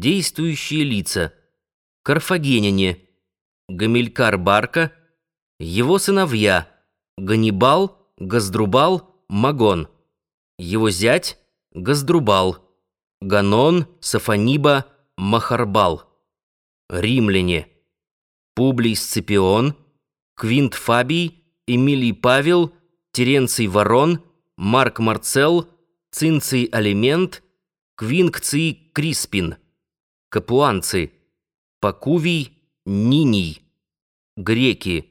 Действующие лица. Карфагеняне. Гамилькар Барка. Его сыновья. Ганнибал, Газдрубал, Магон. Его зять. Газдрубал. Ганон, Сафониба, Махарбал. Римляне. Публий Сципион, Квинт Фабий, Эмилий Павел, Теренций Ворон, Марк Марцел, Цинций Алимент, Квинкций Криспин, Капуанцы, Пакувий, Ниний, Греки,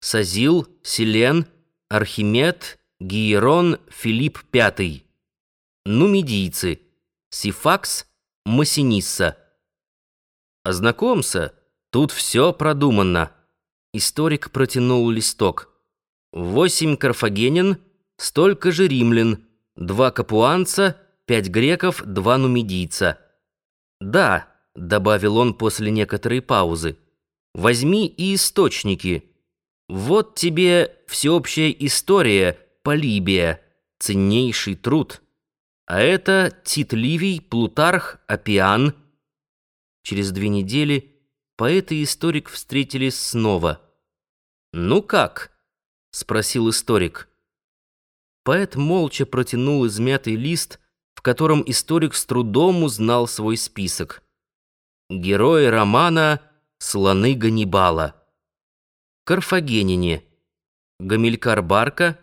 Сазил, Селен, Архимед, Гиерон, Филипп V, Нумидийцы, Сифакс, Массинисса. Ознакомься, тут все продумано. Историк протянул листок. Восемь карфагенин, столько же римлян, два капуанца, пять греков, два нумидийца. Да, добавил он после некоторой паузы. Возьми и источники. Вот тебе всеобщая история Полибия, ценнейший труд. А это Тит Ливий, Плутарх, Апиан. Через две недели поэт и историк встретились снова. «Ну как?» — спросил историк. Поэт молча протянул измятый лист, котором историк с трудом узнал свой список. Герои романа «Слоны Ганнибала». Карфагенине. Гамилькар Барка,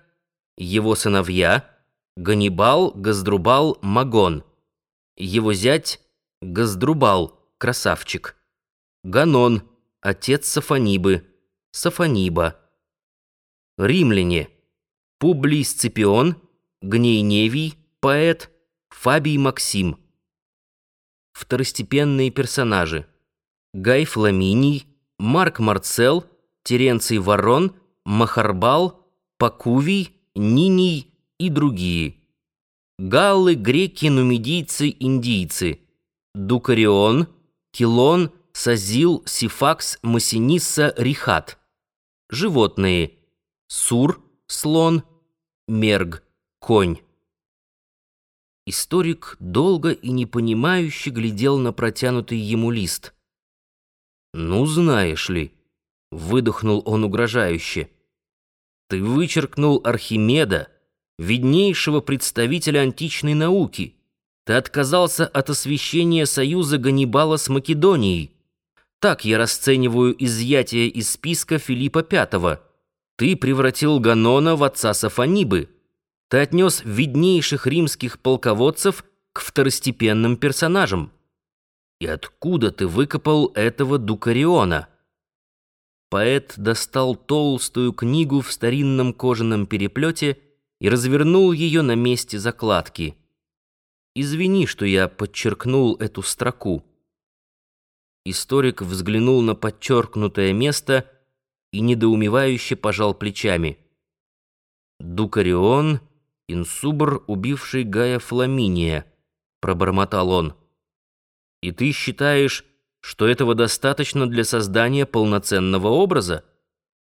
его сыновья — Ганнибал, Газдрубал, Магон. Его зять Газдрубал, красавчик. Ганон, отец Сафонибы, Сафониба. Римляне. Публий Сципион, Гнейневий, поэт, Фабий Максим. Второстепенные персонажи. Гай Фламиний, Марк Марцел, Теренций Ворон, Махарбал, Пакувий, Ниний, и другие. Галлы, греки, нумидийцы, индийцы. Дукарион, Килон, Сазил, Сифакс, Массинисса, Рихат. Животные. Сур, слон, мерг, конь. Историк долго и непонимающе глядел на протянутый ему лист. «Ну, знаешь ли», — выдохнул он угрожающе, — «ты вычеркнул Архимеда, виднейшего представителя античной науки. Ты отказался от освящения союза Ганнибала с Македонией. Так я расцениваю изъятие из списка Филиппа V. Ты превратил Ганона в отца Сафонибы. Ты отнес виднейших римских полководцев к второстепенным персонажам. И откуда ты выкопал этого Дукариона? Поэт достал толстую книгу в старинном кожаном переплете и развернул ее на месте закладки. «Извини, что я подчеркнул эту строку». Историк взглянул на подчеркнутое место и недоумевающе пожал плечами. «Дукарион, инсубр, убивший Гая Фламиния», — пробормотал он. «И ты считаешь, что этого достаточно для создания полноценного образа?»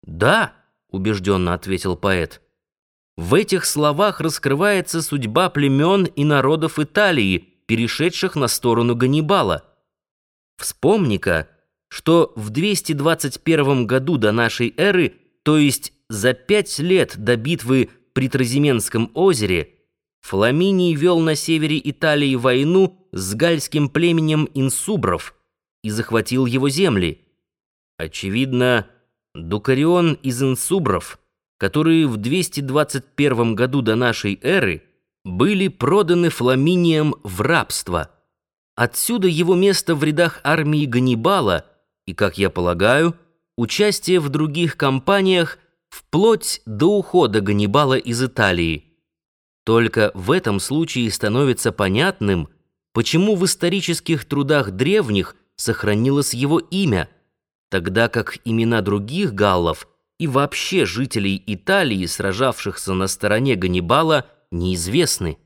«Да», — убежденно ответил поэт. В этих словах раскрывается судьба племен и народов Италии, перешедших на сторону Ганнибала. Вспомни-ка, что в 221 году до нашей эры, то есть за пять лет до битвы при Тразименском озере, Фламиний вел на севере Италии войну с гальским племенем инсубров и захватил его земли. Очевидно, Дукарион из инсубров – которые в 221 году до нашей эры были проданы Фламинием в рабство. Отсюда его место в рядах армии Ганнибала и, как я полагаю, участие в других кампаниях вплоть до ухода Ганнибала из Италии. Только в этом случае становится понятным, почему в исторических трудах древних сохранилось его имя, тогда как имена других галлов – и вообще жителей Италии, сражавшихся на стороне Ганнибала, неизвестны.